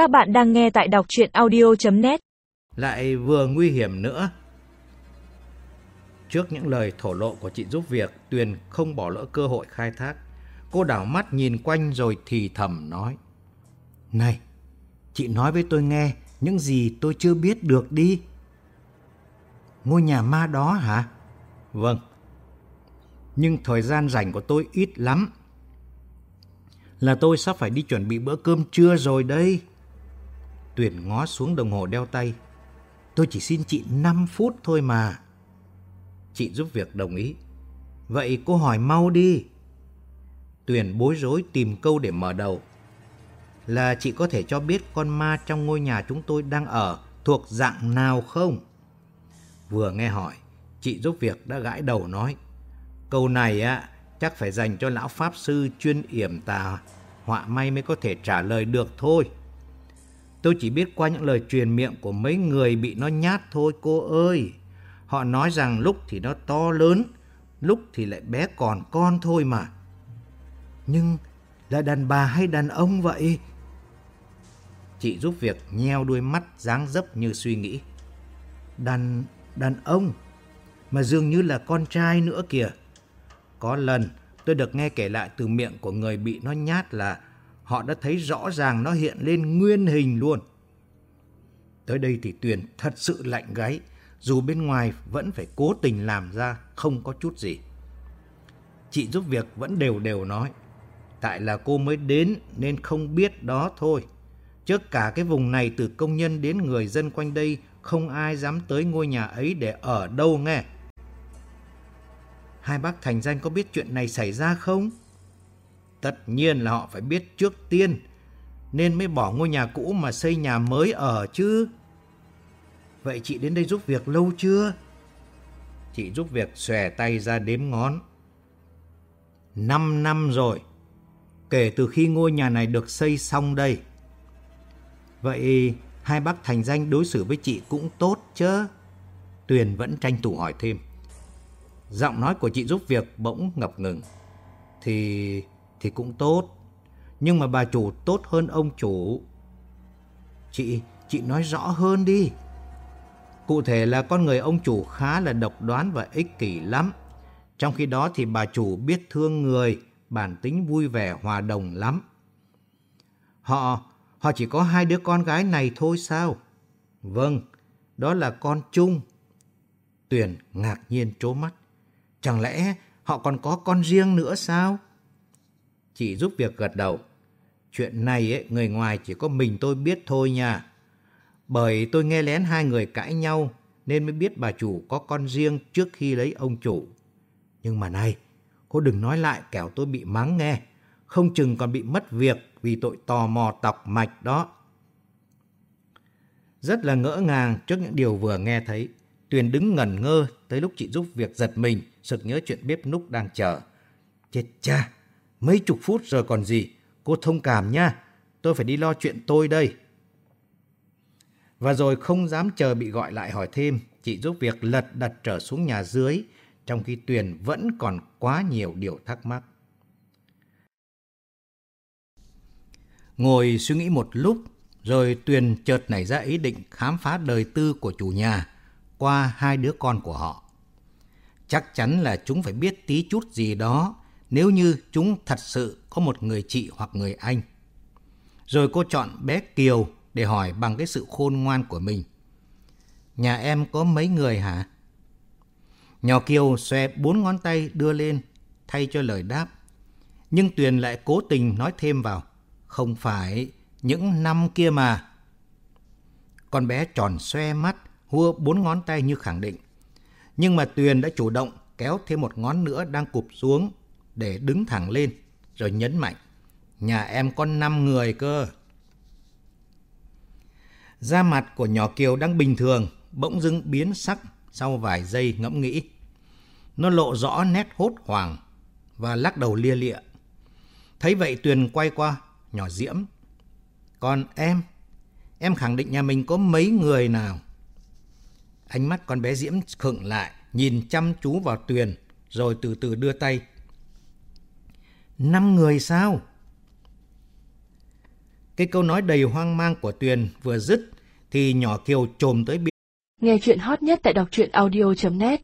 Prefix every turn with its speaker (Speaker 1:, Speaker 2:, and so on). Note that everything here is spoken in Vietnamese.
Speaker 1: Các bạn đang nghe tại đọc chuyện audio.net
Speaker 2: Lại vừa nguy hiểm nữa. Trước những lời thổ lộ của chị giúp việc, Tuyền không bỏ lỡ cơ hội khai thác. Cô đảo mắt nhìn quanh rồi thì thầm nói. Này, chị nói với tôi nghe những gì tôi chưa biết được đi. Ngôi nhà ma đó hả? Vâng. Nhưng thời gian rảnh của tôi ít lắm. Là tôi sắp phải đi chuẩn bị bữa cơm trưa rồi đây. Tuyền ngó xuống đồng hồ đeo tay. Tôi chỉ xin chị 5 phút thôi mà. Chị giúp việc đồng ý. Vậy cô hỏi mau đi. Tuyền bối rối tìm câu để mở đầu. Là chị có thể cho biết con ma trong ngôi nhà chúng tôi đang ở thuộc dạng nào không? Vừa nghe hỏi, chị giúp việc đã gãi đầu nói. Câu này á, chắc phải dành cho lão pháp sư chuyên yểm tà họa may mới có thể trả lời được thôi. Tôi chỉ biết qua những lời truyền miệng của mấy người bị nó nhát thôi cô ơi. Họ nói rằng lúc thì nó to lớn, lúc thì lại bé còn con thôi mà. Nhưng là đàn bà hay đàn ông vậy? Chị giúp việc nheo đuôi mắt dáng dấp như suy nghĩ. Đàn, đàn ông, mà dường như là con trai nữa kìa. Có lần tôi được nghe kể lại từ miệng của người bị nó nhát là họ đã thấy rõ ràng nó hiện lên nguyên hình luôn. Tới đây thì Tuyền thật sự lạnh gáy, dù bên ngoài vẫn phải cố tình làm ra không có chút gì. Chị giúp việc vẫn đều đều nói, tại là cô mới đến nên không biết đó thôi. Trước cả cái vùng này từ công nhân đến người dân quanh đây không ai dám tới ngôi nhà ấy để ở đâu nghe. Hai bác thành danh có biết chuyện này xảy ra không? Tất nhiên là họ phải biết trước tiên, nên mới bỏ ngôi nhà cũ mà xây nhà mới ở chứ. Vậy chị đến đây giúp việc lâu chưa? Chị giúp việc xòe tay ra đếm ngón. Năm năm rồi, kể từ khi ngôi nhà này được xây xong đây. Vậy hai bác thành danh đối xử với chị cũng tốt chứ? Tuyền vẫn tranh thủ hỏi thêm. Giọng nói của chị giúp việc bỗng ngập ngừng. Thì thì cũng tốt. Nhưng mà bà chủ tốt hơn ông chủ. Chị, chị nói rõ hơn đi. Cụ thể là con người ông chủ khá là độc đoán và ích kỷ lắm. Trong khi đó thì bà chủ biết thương người, bản tính vui vẻ hòa đồng lắm. Họ, họ chỉ có hai đứa con gái này thôi sao? Vâng, đó là con chung. Tuyền ngạc nhiên trố mắt. Chẳng lẽ họ còn có con riêng nữa sao? Chị giúp việc gật đầu. Chuyện này ấy, người ngoài chỉ có mình tôi biết thôi nha. Bởi tôi nghe lén hai người cãi nhau nên mới biết bà chủ có con riêng trước khi lấy ông chủ. Nhưng mà này, cô đừng nói lại kẻo tôi bị mắng nghe. Không chừng còn bị mất việc vì tội tò mò tọc mạch đó. Rất là ngỡ ngàng trước những điều vừa nghe thấy. Tuyền đứng ngẩn ngơ tới lúc chị giúp việc giật mình, sực nhớ chuyện bếp núc đang chờ. Chết cha, mấy chục phút rồi còn gì, cô thông cảm nha, tôi phải đi lo chuyện tôi đây. Và rồi không dám chờ bị gọi lại hỏi thêm, chị giúp việc lật đặt trở xuống nhà dưới, trong khi Tuyền vẫn còn quá nhiều điều thắc mắc. Ngồi suy nghĩ một lúc, rồi Tuyền chợt nảy ra ý định khám phá đời tư của chủ nhà qua hai đứa con của họ. Chắc chắn là chúng phải biết tí chút gì đó nếu như chúng thật sự có một người chị hoặc người anh. Rồi cô chọn bé Kiều để hỏi bằng cái sự khôn ngoan của mình. Nhà em có mấy người hả? Nhỏ Kiều xòe bốn ngón tay đưa lên thay cho lời đáp. Nhưng Tuyền lại cố tình nói thêm vào. Không phải những năm kia mà. Con bé tròn xoe mắt, hua bốn ngón tay như khẳng định. Nhưng mà Tuyền đã chủ động kéo thêm một ngón nữa đang cụp xuống để đứng thẳng lên, rồi nhấn mạnh. Nhà em có 5 người cơ. Da mặt của nhỏ Kiều đang bình thường, bỗng dưng biến sắc sau vài giây ngẫm nghĩ. Nó lộ rõ nét hốt hoảng và lắc đầu lia lịa. Thấy vậy Tuyền quay qua, nhỏ Diễm. Còn em, em khẳng định nhà mình có mấy người nào? Ánh mắt con bé Diễm khựng lại, nhìn chăm chú vào Tuyền, rồi từ từ đưa tay. Năm người sao? Cái câu nói đầy hoang mang của Tuyền vừa dứt thì nhỏ Kiều trồm tới
Speaker 3: Nghe chuyện hot nhất tại đọc truyện audio.net